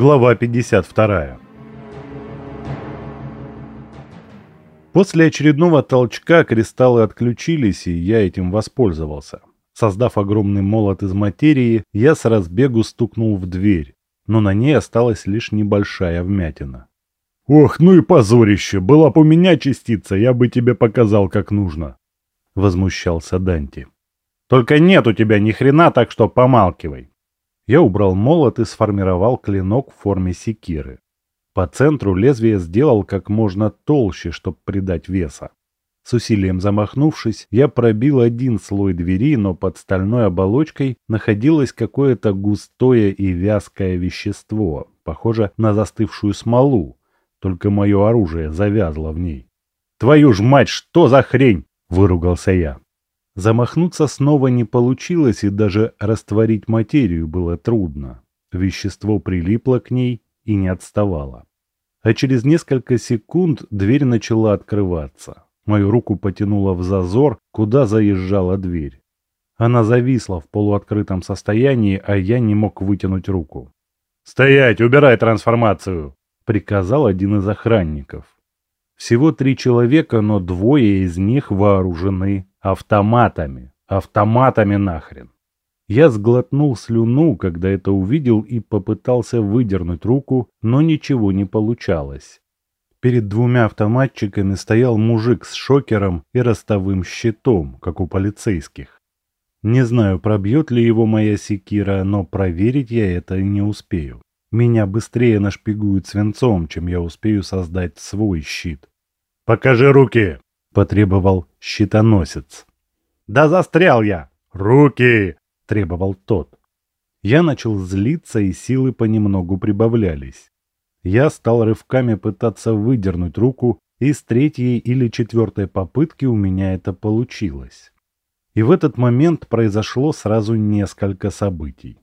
Глава 52. После очередного толчка кристаллы отключились, и я этим воспользовался. Создав огромный молот из материи, я с разбегу стукнул в дверь, но на ней осталась лишь небольшая вмятина. «Ох, ну и позорище! Была бы у меня частица, я бы тебе показал, как нужно!» Возмущался Данти. «Только нет у тебя ни хрена, так что помалкивай!» Я убрал молот и сформировал клинок в форме секиры. По центру лезвие сделал как можно толще, чтобы придать веса. С усилием замахнувшись, я пробил один слой двери, но под стальной оболочкой находилось какое-то густое и вязкое вещество, похоже на застывшую смолу, только мое оружие завязло в ней. «Твою ж мать, что за хрень!» – выругался я. Замахнуться снова не получилось, и даже растворить материю было трудно. Вещество прилипло к ней и не отставало. А через несколько секунд дверь начала открываться. Мою руку потянуло в зазор, куда заезжала дверь. Она зависла в полуоткрытом состоянии, а я не мог вытянуть руку. «Стоять! Убирай трансформацию!» — приказал один из охранников. Всего три человека, но двое из них вооружены Автоматами. Автоматами нахрен. Я сглотнул слюну, когда это увидел и попытался выдернуть руку, но ничего не получалось. Перед двумя автоматчиками стоял мужик с шокером и ростовым щитом, как у полицейских. Не знаю, пробьет ли его моя секира, но проверить я это не успею. Меня быстрее нашпигуют свинцом, чем я успею создать свой щит. «Покажи руки!» Потребовал щитоносец. «Да застрял я! Руки!» – требовал тот. Я начал злиться, и силы понемногу прибавлялись. Я стал рывками пытаться выдернуть руку, и с третьей или четвертой попытки у меня это получилось. И в этот момент произошло сразу несколько событий.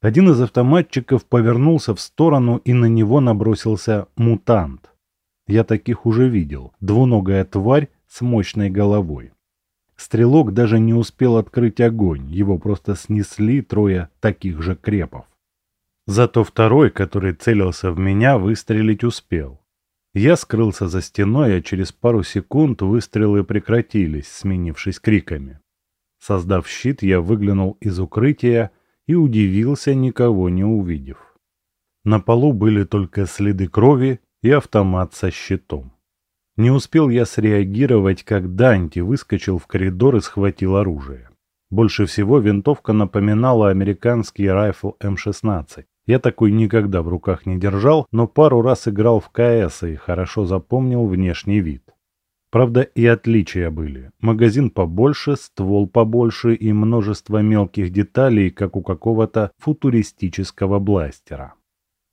Один из автоматчиков повернулся в сторону, и на него набросился мутант. Я таких уже видел. Двуногая тварь с мощной головой. Стрелок даже не успел открыть огонь, его просто снесли трое таких же крепов. Зато второй, который целился в меня, выстрелить успел. Я скрылся за стеной, а через пару секунд выстрелы прекратились, сменившись криками. Создав щит, я выглянул из укрытия и удивился, никого не увидев. На полу были только следы крови и автомат со щитом. Не успел я среагировать, как Данти выскочил в коридор и схватил оружие. Больше всего винтовка напоминала американский райфл М16. Я такой никогда в руках не держал, но пару раз играл в КС и хорошо запомнил внешний вид. Правда, и отличия были. Магазин побольше, ствол побольше и множество мелких деталей, как у какого-то футуристического бластера.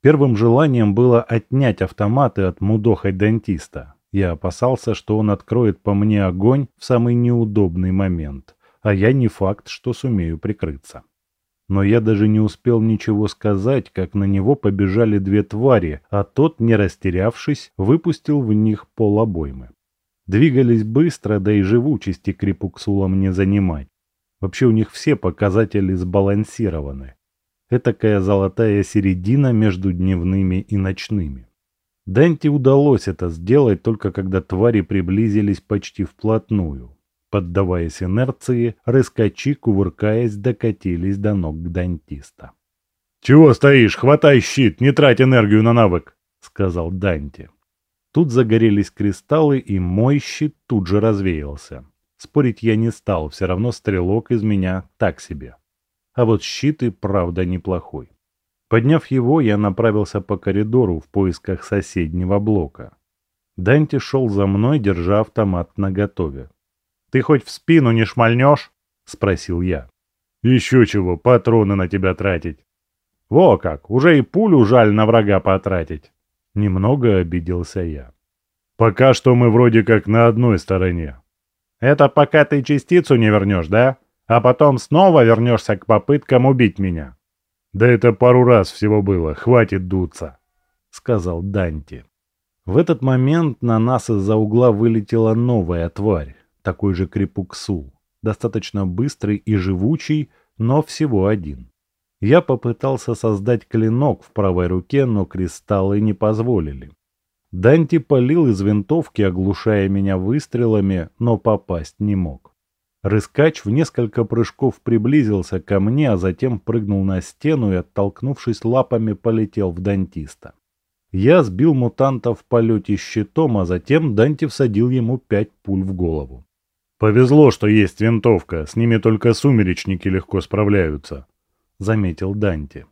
Первым желанием было отнять автоматы от мудохой-дантиста. Я опасался, что он откроет по мне огонь в самый неудобный момент, а я не факт, что сумею прикрыться. Но я даже не успел ничего сказать, как на него побежали две твари, а тот, не растерявшись, выпустил в них полобоймы. Двигались быстро, да и живучести крепуксулам не занимать. Вообще у них все показатели сбалансированы. Этакая золотая середина между дневными и ночными. Данте удалось это сделать только когда твари приблизились почти вплотную. Поддаваясь инерции, рыскачи, кувыркаясь, докатились до ног дантиста. «Чего стоишь? Хватай щит, не трать энергию на навык!» — сказал Данте. Тут загорелись кристаллы, и мой щит тут же развеялся. Спорить я не стал, все равно стрелок из меня так себе. А вот щит и правда неплохой. Подняв его, я направился по коридору в поисках соседнего блока. Данти шел за мной, держа автомат наготове. «Ты хоть в спину не шмальнешь?» — спросил я. «Еще чего, патроны на тебя тратить». «Во как, уже и пулю жаль на врага потратить». Немного обиделся я. «Пока что мы вроде как на одной стороне». «Это пока ты частицу не вернешь, да? А потом снова вернешься к попыткам убить меня?» «Да это пару раз всего было, хватит дуться», — сказал Данти. В этот момент на нас из-за угла вылетела новая тварь, такой же крепуксул, достаточно быстрый и живучий, но всего один. Я попытался создать клинок в правой руке, но кристаллы не позволили. Данти палил из винтовки, оглушая меня выстрелами, но попасть не мог. Рыскач в несколько прыжков приблизился ко мне, а затем прыгнул на стену и, оттолкнувшись лапами, полетел в дантиста. Я сбил мутанта в полете щитом, а затем Данти всадил ему пять пуль в голову. «Повезло, что есть винтовка, с ними только сумеречники легко справляются», — заметил Данти.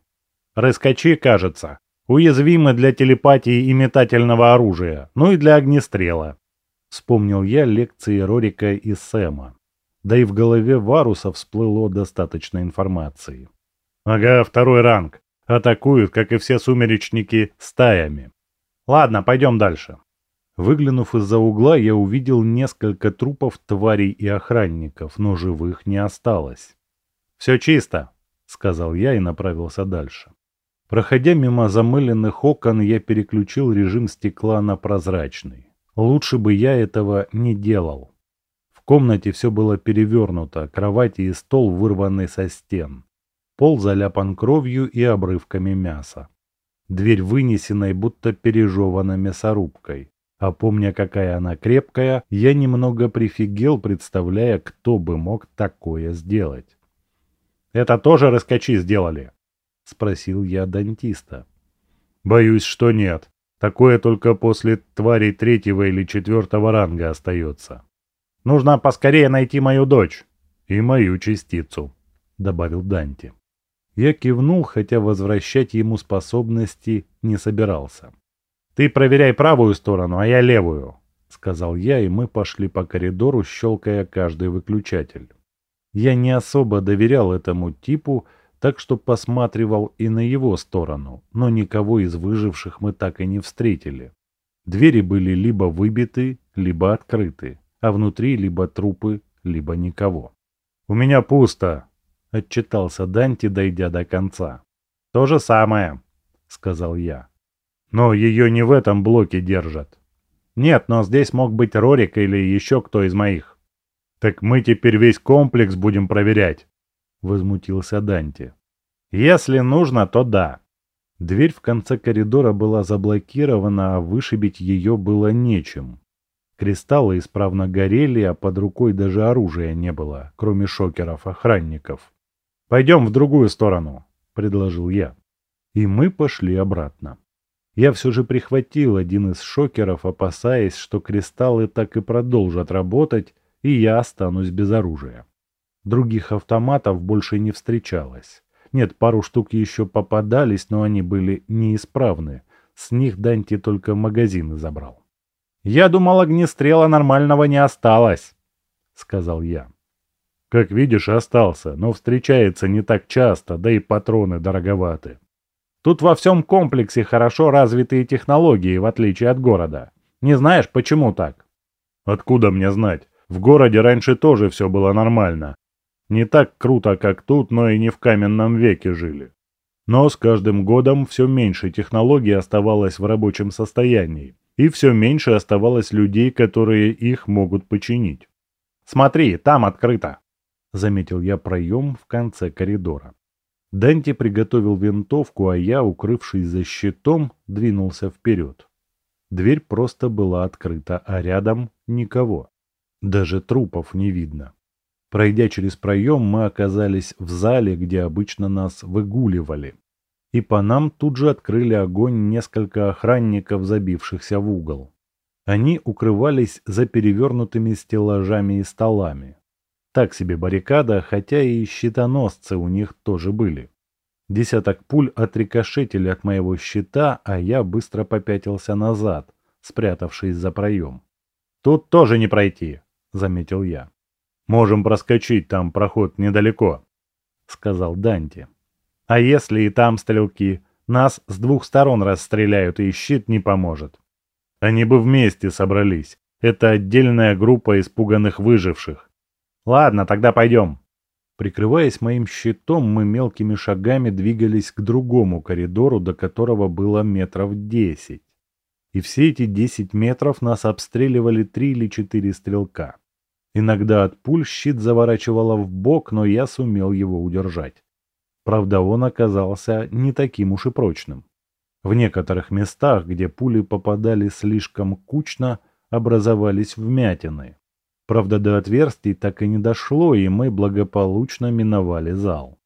«Рыскачи, кажется, уязвимы для телепатии и метательного оружия, ну и для огнестрела», — вспомнил я лекции Рорика и Сэма да и в голове Варуса всплыло достаточно информации. «Ага, второй ранг. Атакуют, как и все сумеречники, стаями. Ладно, пойдем дальше». Выглянув из-за угла, я увидел несколько трупов тварей и охранников, но живых не осталось. «Все чисто», — сказал я и направился дальше. Проходя мимо замыленных окон, я переключил режим стекла на прозрачный. Лучше бы я этого не делал комнате все было перевернуто, кровати и стол вырваны со стен. Пол заляпан кровью и обрывками мяса. Дверь вынесенной, будто пережевана мясорубкой. А помня, какая она крепкая, я немного прифигел, представляя, кто бы мог такое сделать. «Это тоже раскачи сделали?» — спросил я дантиста. «Боюсь, что нет. Такое только после тварей третьего или четвертого ранга остается». Нужно поскорее найти мою дочь. И мою частицу», — добавил Данти. Я кивнул, хотя возвращать ему способности не собирался. «Ты проверяй правую сторону, а я левую», — сказал я, и мы пошли по коридору, щелкая каждый выключатель. Я не особо доверял этому типу, так что посматривал и на его сторону, но никого из выживших мы так и не встретили. Двери были либо выбиты, либо открыты а внутри либо трупы, либо никого. «У меня пусто», — отчитался Данти, дойдя до конца. «То же самое», — сказал я. «Но ее не в этом блоке держат». «Нет, но здесь мог быть Рорик или еще кто из моих». «Так мы теперь весь комплекс будем проверять», — возмутился Данти. «Если нужно, то да». Дверь в конце коридора была заблокирована, а вышибить ее было нечем. Кристаллы исправно горели, а под рукой даже оружия не было, кроме шокеров-охранников. «Пойдем в другую сторону», — предложил я. И мы пошли обратно. Я все же прихватил один из шокеров, опасаясь, что кристаллы так и продолжат работать, и я останусь без оружия. Других автоматов больше не встречалось. Нет, пару штук еще попадались, но они были неисправны. С них Данти только магазины забрал. «Я думал, огнестрела нормального не осталось», — сказал я. «Как видишь, остался, но встречается не так часто, да и патроны дороговаты. Тут во всем комплексе хорошо развитые технологии, в отличие от города. Не знаешь, почему так?» «Откуда мне знать? В городе раньше тоже все было нормально. Не так круто, как тут, но и не в каменном веке жили. Но с каждым годом все меньше технологий оставалось в рабочем состоянии, и все меньше оставалось людей, которые их могут починить. «Смотри, там открыто!» — заметил я проем в конце коридора. Данти приготовил винтовку, а я, укрывшись за щитом, двинулся вперед. Дверь просто была открыта, а рядом никого. Даже трупов не видно. Пройдя через проем, мы оказались в зале, где обычно нас выгуливали и по нам тут же открыли огонь несколько охранников, забившихся в угол. Они укрывались за перевернутыми стеллажами и столами. Так себе баррикада, хотя и щитоносцы у них тоже были. Десяток пуль отрикошетили от моего щита, а я быстро попятился назад, спрятавшись за проем. «Тут тоже не пройти», — заметил я. «Можем проскочить, там проход недалеко», — сказал Данти. А если и там стрелки? Нас с двух сторон расстреляют, и щит не поможет. Они бы вместе собрались. Это отдельная группа испуганных выживших. Ладно, тогда пойдем. Прикрываясь моим щитом, мы мелкими шагами двигались к другому коридору, до которого было метров десять. И все эти десять метров нас обстреливали три или четыре стрелка. Иногда от пуль щит заворачивало в бок, но я сумел его удержать. Правда, он оказался не таким уж и прочным. В некоторых местах, где пули попадали слишком кучно, образовались вмятины. Правда, до отверстий так и не дошло, и мы благополучно миновали зал.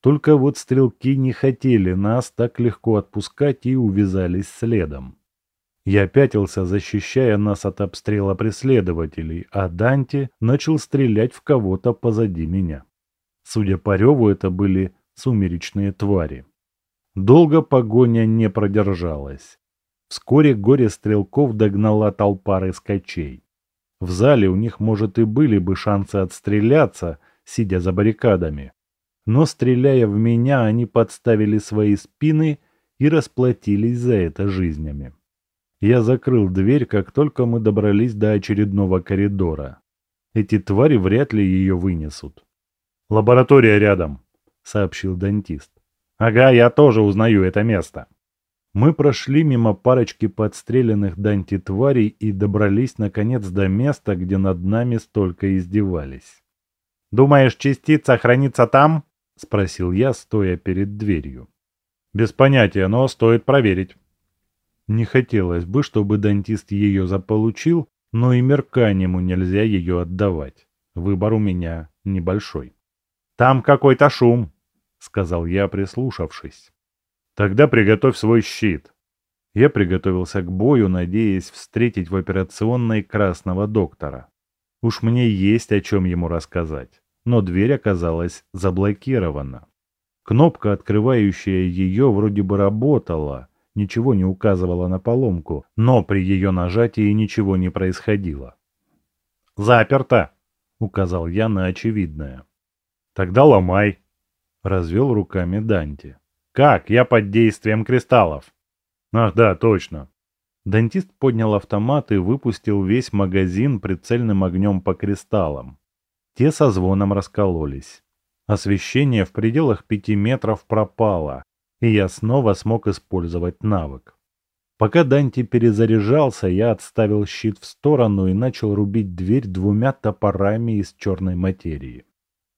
Только вот стрелки не хотели нас так легко отпускать и увязались следом. Я пятился, защищая нас от обстрела преследователей, а Данте начал стрелять в кого-то позади меня. Судя по реву, это были сумеречные твари. Долго погоня не продержалась. Вскоре горе стрелков догнала толпа рыскачей. В зале у них, может, и были бы шансы отстреляться, сидя за баррикадами. Но, стреляя в меня, они подставили свои спины и расплатились за это жизнями. Я закрыл дверь, как только мы добрались до очередного коридора. Эти твари вряд ли ее вынесут. «Лаборатория рядом», — сообщил дантист. «Ага, я тоже узнаю это место». Мы прошли мимо парочки подстреленных Данти тварей и добрались наконец до места, где над нами столько издевались. «Думаешь, частица хранится там?» — спросил я, стоя перед дверью. «Без понятия, но стоит проверить». Не хотелось бы, чтобы дантист ее заполучил, но и мерканему нельзя ее отдавать. Выбор у меня небольшой. «Там какой-то шум», — сказал я, прислушавшись. Тогда приготовь свой щит. Я приготовился к бою, надеясь встретить в операционной красного доктора. Уж мне есть о чем ему рассказать. Но дверь оказалась заблокирована. Кнопка, открывающая ее, вроде бы работала, ничего не указывала на поломку, но при ее нажатии ничего не происходило. «Заперто!» — указал я на очевидное. «Тогда ломай!» — развел руками Данти. Как? Я под действием кристаллов. Ах, да, точно. Дантист поднял автомат и выпустил весь магазин прицельным огнем по кристаллам. Те со звоном раскололись. Освещение в пределах пяти метров пропало, и я снова смог использовать навык. Пока Данти перезаряжался, я отставил щит в сторону и начал рубить дверь двумя топорами из черной материи.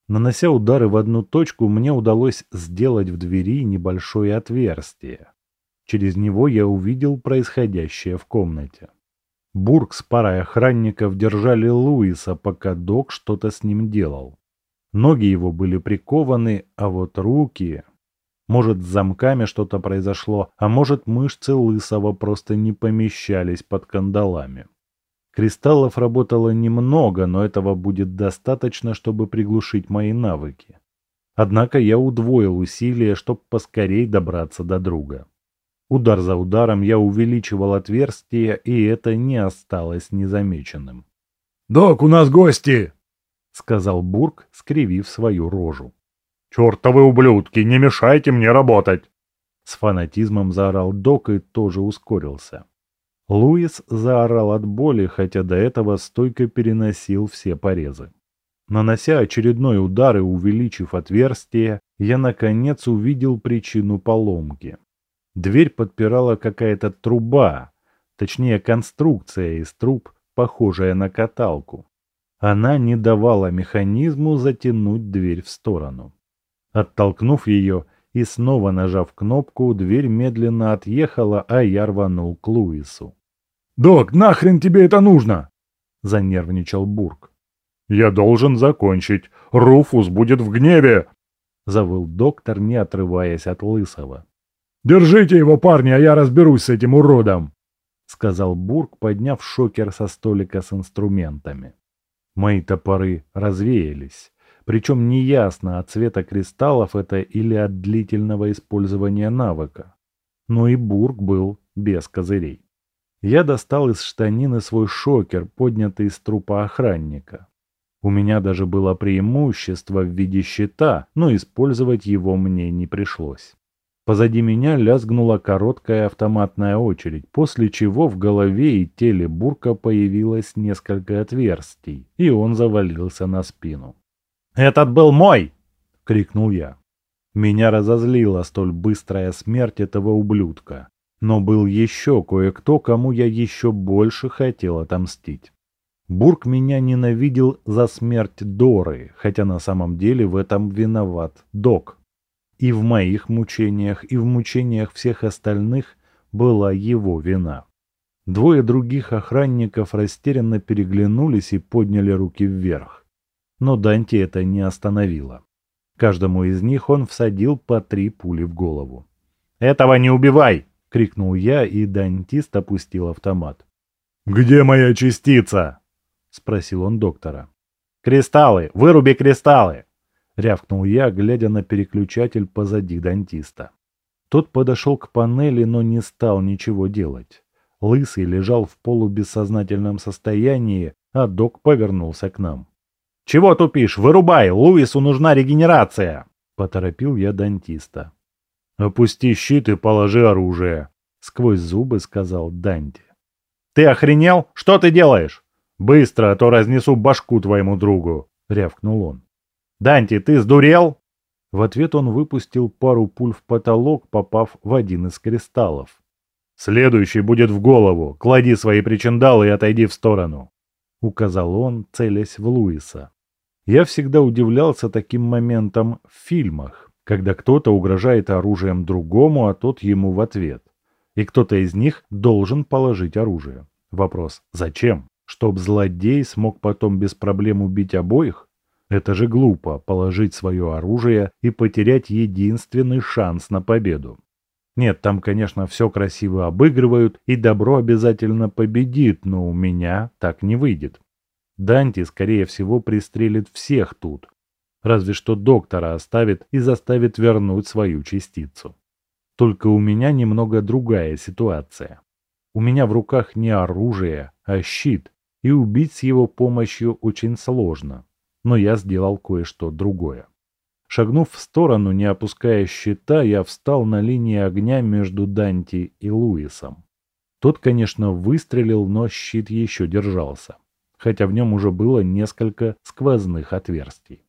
Нанося удары в одну точку, мне удалось сделать в двери небольшое отверстие. Через него я увидел происходящее в комнате. Бург с парой охранников держали Луиса, пока док что-то с ним делал. Ноги его были прикованы, а вот руки... Может, с замками что-то произошло, а может, мышцы Лысого просто не помещались под кандалами. Кристаллов работало немного, но этого будет достаточно, чтобы приглушить мои навыки. Однако я удвоил усилия, чтобы поскорей добраться до друга. Удар за ударом я увеличивал отверстие, и это не осталось незамеченным. «Док, у нас гости!» — сказал Бург, скривив свою рожу. «Чертовы ублюдки, не мешайте мне работать!» С фанатизмом заорал Док и тоже ускорился. Луис заорал от боли, хотя до этого стойко переносил все порезы. Нанося очередной удар и увеличив отверстие, я наконец увидел причину поломки. Дверь подпирала какая-то труба, точнее конструкция из труб, похожая на каталку. Она не давала механизму затянуть дверь в сторону. Оттолкнув ее и снова нажав кнопку, дверь медленно отъехала, а я рванул к Луису. «Док, нахрен тебе это нужно?» – занервничал Бург. «Я должен закончить. Руфус будет в гневе!» – завыл доктор, не отрываясь от Лысого. «Держите его, парни, а я разберусь с этим уродом!» – сказал Бург, подняв шокер со столика с инструментами. Мои топоры развеялись. Причем неясно, от цвета кристаллов это или от длительного использования навыка. Но и Бург был без козырей. Я достал из штанины свой шокер, поднятый из трупа охранника. У меня даже было преимущество в виде щита, но использовать его мне не пришлось. Позади меня лязгнула короткая автоматная очередь, после чего в голове и теле Бурка появилось несколько отверстий, и он завалился на спину. «Этот был мой!» — крикнул я. Меня разозлила столь быстрая смерть этого ублюдка. Но был еще кое-кто, кому я еще больше хотел отомстить. Бург меня ненавидел за смерть Доры, хотя на самом деле в этом виноват Док. И в моих мучениях, и в мучениях всех остальных была его вина. Двое других охранников растерянно переглянулись и подняли руки вверх. Но Данте это не остановило. Каждому из них он всадил по три пули в голову. «Этого не убивай!» — крикнул я, и дантист опустил автомат. «Где моя частица?» — спросил он доктора. «Кристаллы! Выруби кристаллы!» — рявкнул я, глядя на переключатель позади дантиста. Тот подошел к панели, но не стал ничего делать. Лысый лежал в полубессознательном состоянии, а док повернулся к нам. «Чего тупишь? Вырубай! Луису нужна регенерация!» — поторопил я дантиста. «Опусти щит и положи оружие», — сквозь зубы сказал Данти. «Ты охренел? Что ты делаешь?» «Быстро, а то разнесу башку твоему другу», — рявкнул он. «Данти, ты сдурел?» В ответ он выпустил пару пуль в потолок, попав в один из кристаллов. «Следующий будет в голову. Клади свои причиндалы и отойди в сторону», — указал он, целясь в Луиса. Я всегда удивлялся таким моментам в фильмах, когда кто-то угрожает оружием другому, а тот ему в ответ. И кто-то из них должен положить оружие. Вопрос «Зачем?» Чтоб злодей смог потом без проблем убить обоих? Это же глупо положить свое оружие и потерять единственный шанс на победу. Нет, там, конечно, все красиво обыгрывают, и добро обязательно победит, но у меня так не выйдет. Данти, скорее всего, пристрелит всех тут. Разве что доктора оставит и заставит вернуть свою частицу. Только у меня немного другая ситуация. У меня в руках не оружие, а щит, и убить с его помощью очень сложно. Но я сделал кое-что другое. Шагнув в сторону, не опуская щита, я встал на линии огня между Данти и Луисом. Тот, конечно, выстрелил, но щит еще держался, хотя в нем уже было несколько сквозных отверстий.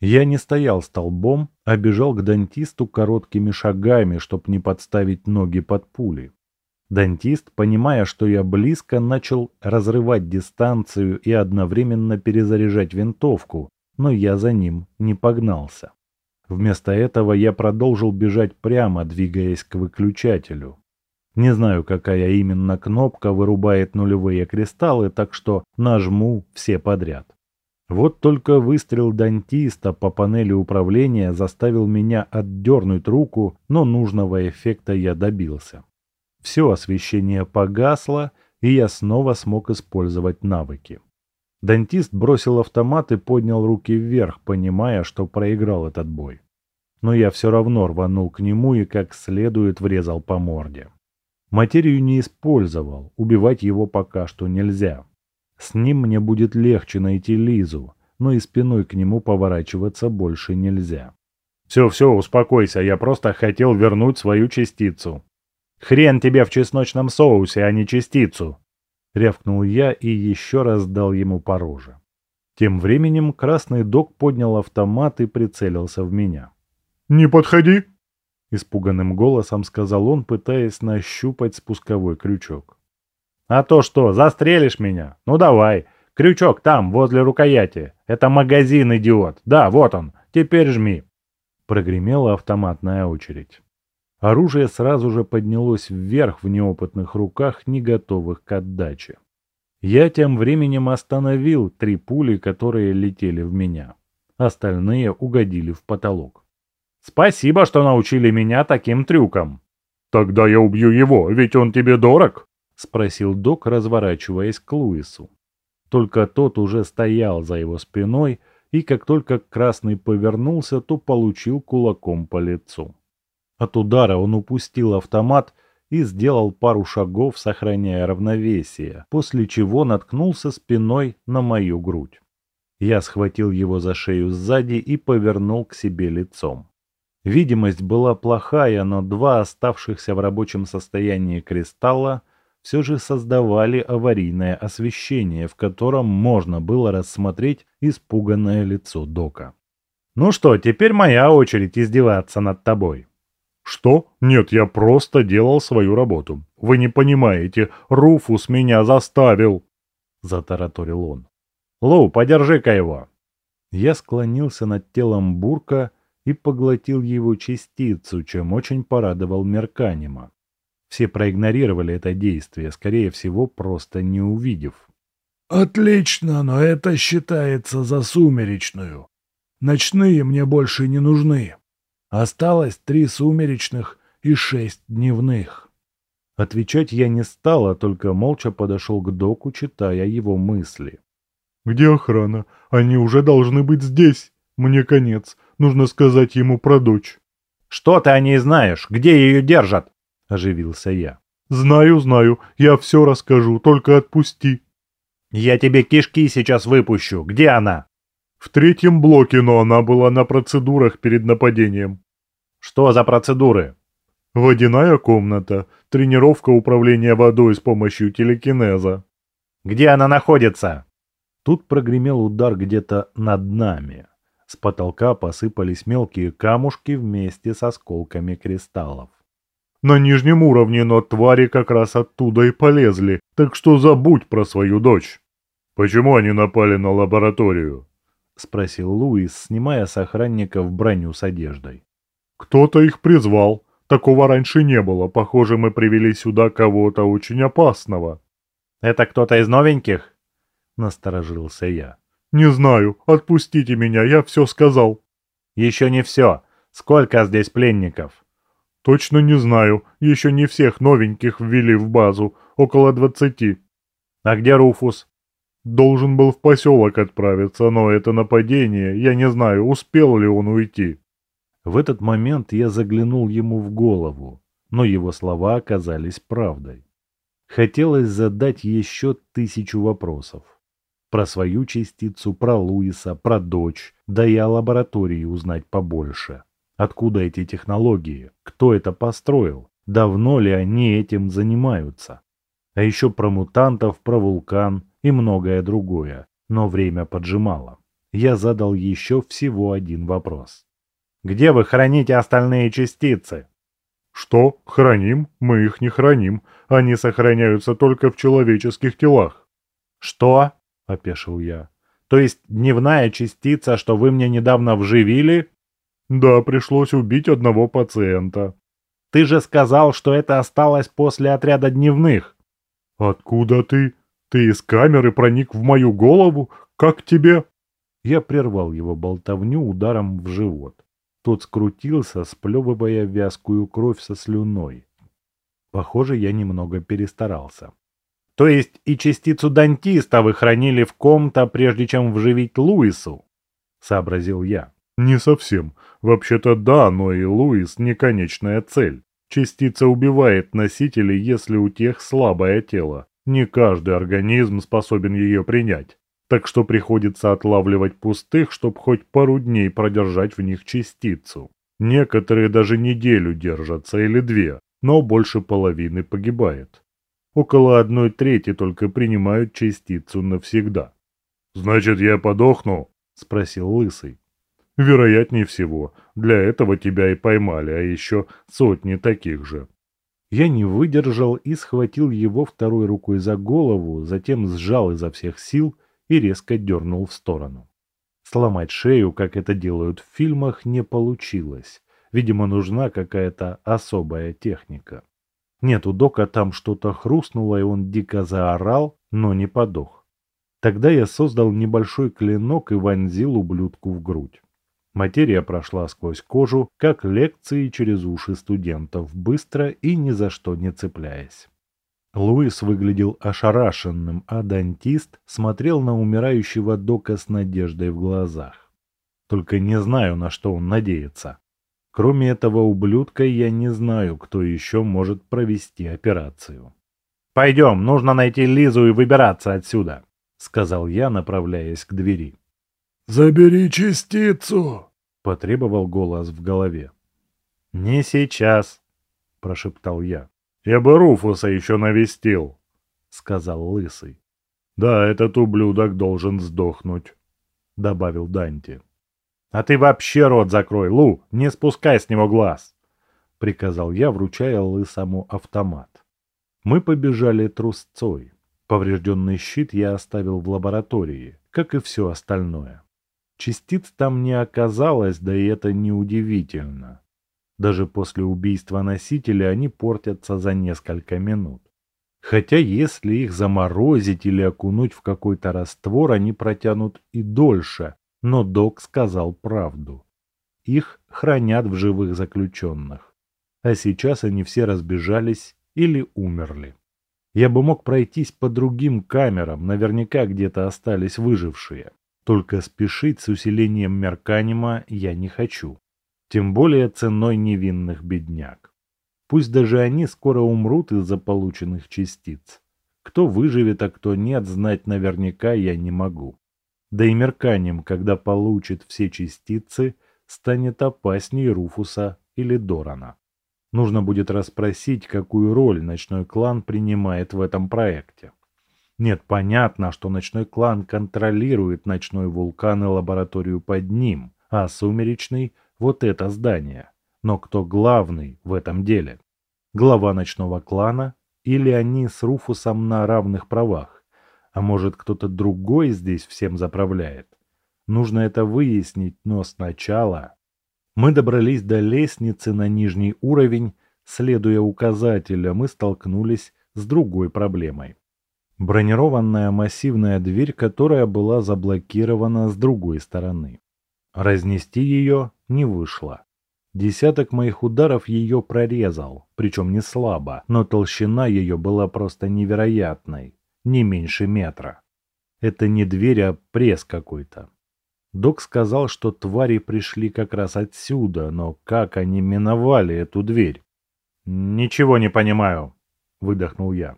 Я не стоял столбом, а бежал к дантисту короткими шагами, чтобы не подставить ноги под пули. Дантист, понимая, что я близко, начал разрывать дистанцию и одновременно перезаряжать винтовку, но я за ним не погнался. Вместо этого я продолжил бежать прямо, двигаясь к выключателю. Не знаю, какая именно кнопка вырубает нулевые кристаллы, так что нажму все подряд. Вот только выстрел дантиста по панели управления заставил меня отдернуть руку, но нужного эффекта я добился. Все освещение погасло, и я снова смог использовать навыки. Дантист бросил автомат и поднял руки вверх, понимая, что проиграл этот бой. Но я все равно рванул к нему и как следует врезал по морде. Материю не использовал, убивать его пока что нельзя. С ним мне будет легче найти Лизу, но и спиной к нему поворачиваться больше нельзя. «Все-все, успокойся, я просто хотел вернуть свою частицу», «Хрен тебе в чесночном соусе, а не частицу!» Рявкнул я и еще раз дал ему по роже. Тем временем красный док поднял автомат и прицелился в меня. «Не подходи!» Испуганным голосом сказал он, пытаясь нащупать спусковой крючок. «А то что, застрелишь меня? Ну давай! Крючок там, возле рукояти. Это магазин, идиот! Да, вот он! Теперь жми!» Прогремела автоматная очередь. Оружие сразу же поднялось вверх в неопытных руках, не готовых к отдаче. Я тем временем остановил три пули, которые летели в меня. Остальные угодили в потолок. «Спасибо, что научили меня таким трюкам!» «Тогда я убью его, ведь он тебе дорог?» — спросил док, разворачиваясь к Луису. Только тот уже стоял за его спиной, и как только Красный повернулся, то получил кулаком по лицу. От удара он упустил автомат и сделал пару шагов, сохраняя равновесие, после чего наткнулся спиной на мою грудь. Я схватил его за шею сзади и повернул к себе лицом. Видимость была плохая, но два оставшихся в рабочем состоянии кристалла все же создавали аварийное освещение, в котором можно было рассмотреть испуганное лицо Дока. «Ну что, теперь моя очередь издеваться над тобой», «Что? Нет, я просто делал свою работу. Вы не понимаете, Руфус меня заставил!» Затараторил он. «Лоу, подержи-ка его!» Я склонился над телом Бурка и поглотил его частицу, чем очень порадовал Мерканима. Все проигнорировали это действие, скорее всего, просто не увидев. «Отлично, но это считается за сумеречную. Ночные мне больше не нужны. Осталось три сумеречных и шесть дневных». Отвечать я не стал, а только молча подошел к доку, читая его мысли. «Где охрана? Они уже должны быть здесь. Мне конец. Нужно сказать ему про дочь». «Что ты о ней знаешь? Где ее держат?» – оживился я. «Знаю, знаю. Я все расскажу. Только отпусти». «Я тебе кишки сейчас выпущу. Где она?» «В третьем блоке, но она была на процедурах перед нападением». «Что за процедуры?» «Водяная комната. Тренировка управления водой с помощью телекинеза». «Где она находится?» Тут прогремел удар где-то над нами. С потолка посыпались мелкие камушки вместе с осколками кристаллов. «На нижнем уровне, но твари как раз оттуда и полезли, так что забудь про свою дочь». «Почему они напали на лабораторию?» — спросил Луис, снимая с охранников броню с одеждой. «Кто-то их призвал. Такого раньше не было. Похоже, мы привели сюда кого-то очень опасного». «Это кто-то из новеньких?» — насторожился я. «Не знаю. Отпустите меня, я все сказал». «Еще не все. Сколько здесь пленников?» «Точно не знаю. Еще не всех новеньких ввели в базу. Около двадцати». «А где Руфус?» «Должен был в поселок отправиться, но это нападение. Я не знаю, успел ли он уйти». В этот момент я заглянул ему в голову, но его слова оказались правдой. Хотелось задать еще тысячу вопросов. Про свою частицу, про Луиса, про дочь, да и о лаборатории узнать побольше. Откуда эти технологии? Кто это построил? Давно ли они этим занимаются? А еще про мутантов, про вулкан и многое другое. Но время поджимало. Я задал еще всего один вопрос. Где вы храните остальные частицы? Что? Храним? Мы их не храним. Они сохраняются только в человеческих телах. Что? — опешил я. «То есть дневная частица, что вы мне недавно вживили?» «Да, пришлось убить одного пациента». «Ты же сказал, что это осталось после отряда дневных». «Откуда ты? Ты из камеры проник в мою голову? Как тебе?» Я прервал его болтовню ударом в живот. Тот скрутился, сплевывая вязкую кровь со слюной. Похоже, я немного перестарался. То есть и частицу дантиста вы хранили в ком-то, прежде чем вживить Луису? Сообразил я. Не совсем. Вообще-то да, но и Луис не конечная цель. Частица убивает носителей, если у тех слабое тело. Не каждый организм способен ее принять. Так что приходится отлавливать пустых, чтобы хоть пару дней продержать в них частицу. Некоторые даже неделю держатся или две, но больше половины погибает. Около одной трети только принимают частицу навсегда. «Значит, я подохну?» – спросил Лысый. «Вероятнее всего. Для этого тебя и поймали, а еще сотни таких же». Я не выдержал и схватил его второй рукой за голову, затем сжал изо всех сил и резко дернул в сторону. Сломать шею, как это делают в фильмах, не получилось. Видимо, нужна какая-то особая техника. Нет, у Дока там что-то хрустнуло, и он дико заорал, но не подох. Тогда я создал небольшой клинок и вонзил ублюдку в грудь. Материя прошла сквозь кожу, как лекции через уши студентов, быстро и ни за что не цепляясь. Луис выглядел ошарашенным, а дантист смотрел на умирающего Дока с надеждой в глазах. Только не знаю, на что он надеется. Кроме этого ублюдка, я не знаю, кто еще может провести операцию. «Пойдем, нужно найти Лизу и выбираться отсюда», — сказал я, направляясь к двери. «Забери частицу!» — потребовал голос в голове. «Не сейчас», — прошептал я. «Я бы Руфуса еще навестил», — сказал Лысый. «Да, этот ублюдок должен сдохнуть», — добавил Данти. «А ты вообще рот закрой, Лу, не спускай с него глаз!» — приказал я, вручая лысому автомат. Мы побежали трусцой. Поврежденный щит я оставил в лаборатории, как и все остальное. Частиц там не оказалось, да и это неудивительно. Даже после убийства носителя они портятся за несколько минут. Хотя если их заморозить или окунуть в какой-то раствор, они протянут и дольше, но док сказал правду. Их хранят в живых заключенных. А сейчас они все разбежались или умерли. Я бы мог пройтись по другим камерам, наверняка где-то остались выжившие. Только спешить с усилением Мерканима я не хочу. Тем более ценой невинных бедняк. Пусть даже они скоро умрут из-за полученных частиц. Кто выживет, а кто нет, знать наверняка я не могу. Да и Мерканим, когда получит все частицы, станет опаснее Руфуса или Дорана. Нужно будет расспросить, какую роль ночной клан принимает в этом проекте. Нет, понятно, что ночной клан контролирует ночной вулкан и лабораторию под ним, а сумеречный – вот это здание. Но кто главный в этом деле? Глава ночного клана или они с Руфусом на равных правах? А может кто-то другой здесь всем заправляет? Нужно это выяснить, но сначала... Мы добрались до лестницы на нижний уровень, следуя указателям, мы столкнулись с другой проблемой. Бронированная массивная дверь, которая была заблокирована с другой стороны. Разнести ее не вышло. Десяток моих ударов ее прорезал, причем не слабо, но толщина ее была просто невероятной, не меньше метра. Это не дверь, а пресс какой-то. Док сказал, что твари пришли как раз отсюда, но как они миновали эту дверь? «Ничего не понимаю», — выдохнул я.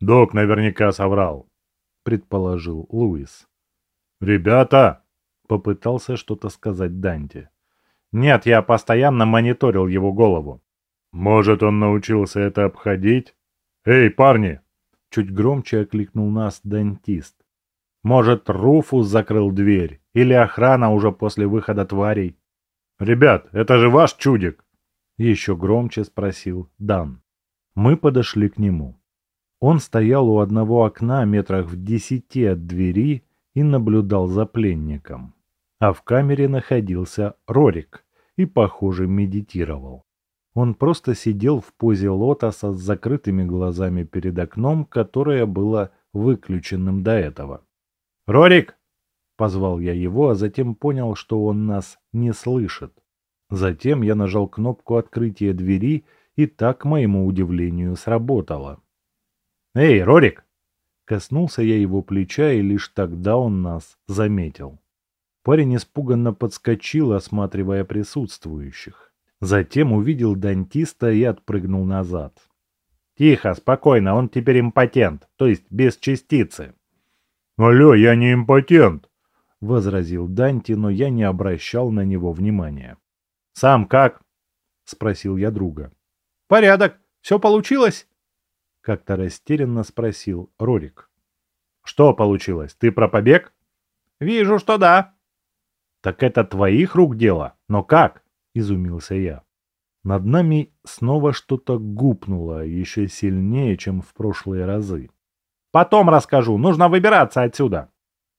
Док наверняка соврал, предположил Луис. Ребята, попытался что-то сказать Данте. Нет, я постоянно мониторил его голову. Может, он научился это обходить? Эй, парни! Чуть громче окликнул нас дантист. Может, Руфус закрыл дверь? Или охрана уже после выхода тварей? Ребят, это же ваш чудик! Еще громче спросил Дан. Мы подошли к нему. Он стоял у одного окна метрах в десяти от двери и наблюдал за пленником. А в камере находился Рорик и, похоже, медитировал. Он просто сидел в позе лотоса с закрытыми глазами перед окном, которое было выключенным до этого. «Рорик!» — позвал я его, а затем понял, что он нас не слышит. Затем я нажал кнопку открытия двери, и так, к моему удивлению, сработало. «Эй, Рорик!» Коснулся я его плеча, и лишь тогда он нас заметил. Парень испуганно подскочил, осматривая присутствующих. Затем увидел дантиста и отпрыгнул назад. «Тихо, спокойно, он теперь импотент, то есть без частицы». «Алло, я не импотент!» — возразил Данти, но я не обращал на него внимания. «Сам как?» — спросил я друга. «Порядок. Все получилось?» Как-то растерянно спросил Рорик. Что получилось? Ты про побег? Вижу, что да. Так это твоих рук дело? Но как? Изумился я. Над нами снова что-то гупнуло, еще сильнее, чем в прошлые разы. Потом расскажу, нужно выбираться отсюда.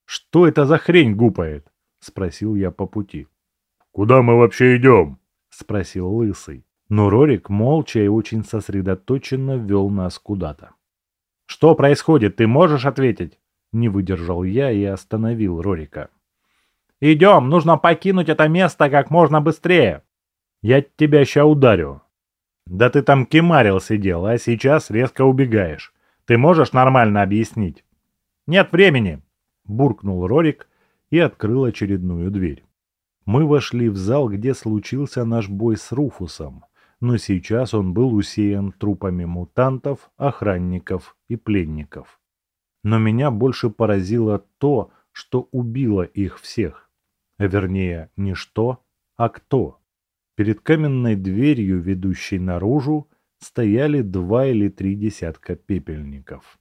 Что это за хрень гупает? Спросил я по пути. Куда мы вообще идем? Спросил Лысый. Но Рорик молча и очень сосредоточенно вел нас куда-то. «Что происходит? Ты можешь ответить?» Не выдержал я и остановил Рорика. «Идем, нужно покинуть это место как можно быстрее. Я тебя ща ударю». «Да ты там кемарил сидел, а сейчас резко убегаешь. Ты можешь нормально объяснить?» «Нет времени!» – буркнул Рорик и открыл очередную дверь. Мы вошли в зал, где случился наш бой с Руфусом но сейчас он был усеян трупами мутантов, охранников и пленников. Но меня больше поразило то, что убило их всех. А вернее, не что, а кто. Перед каменной дверью, ведущей наружу, стояли два или три десятка пепельников.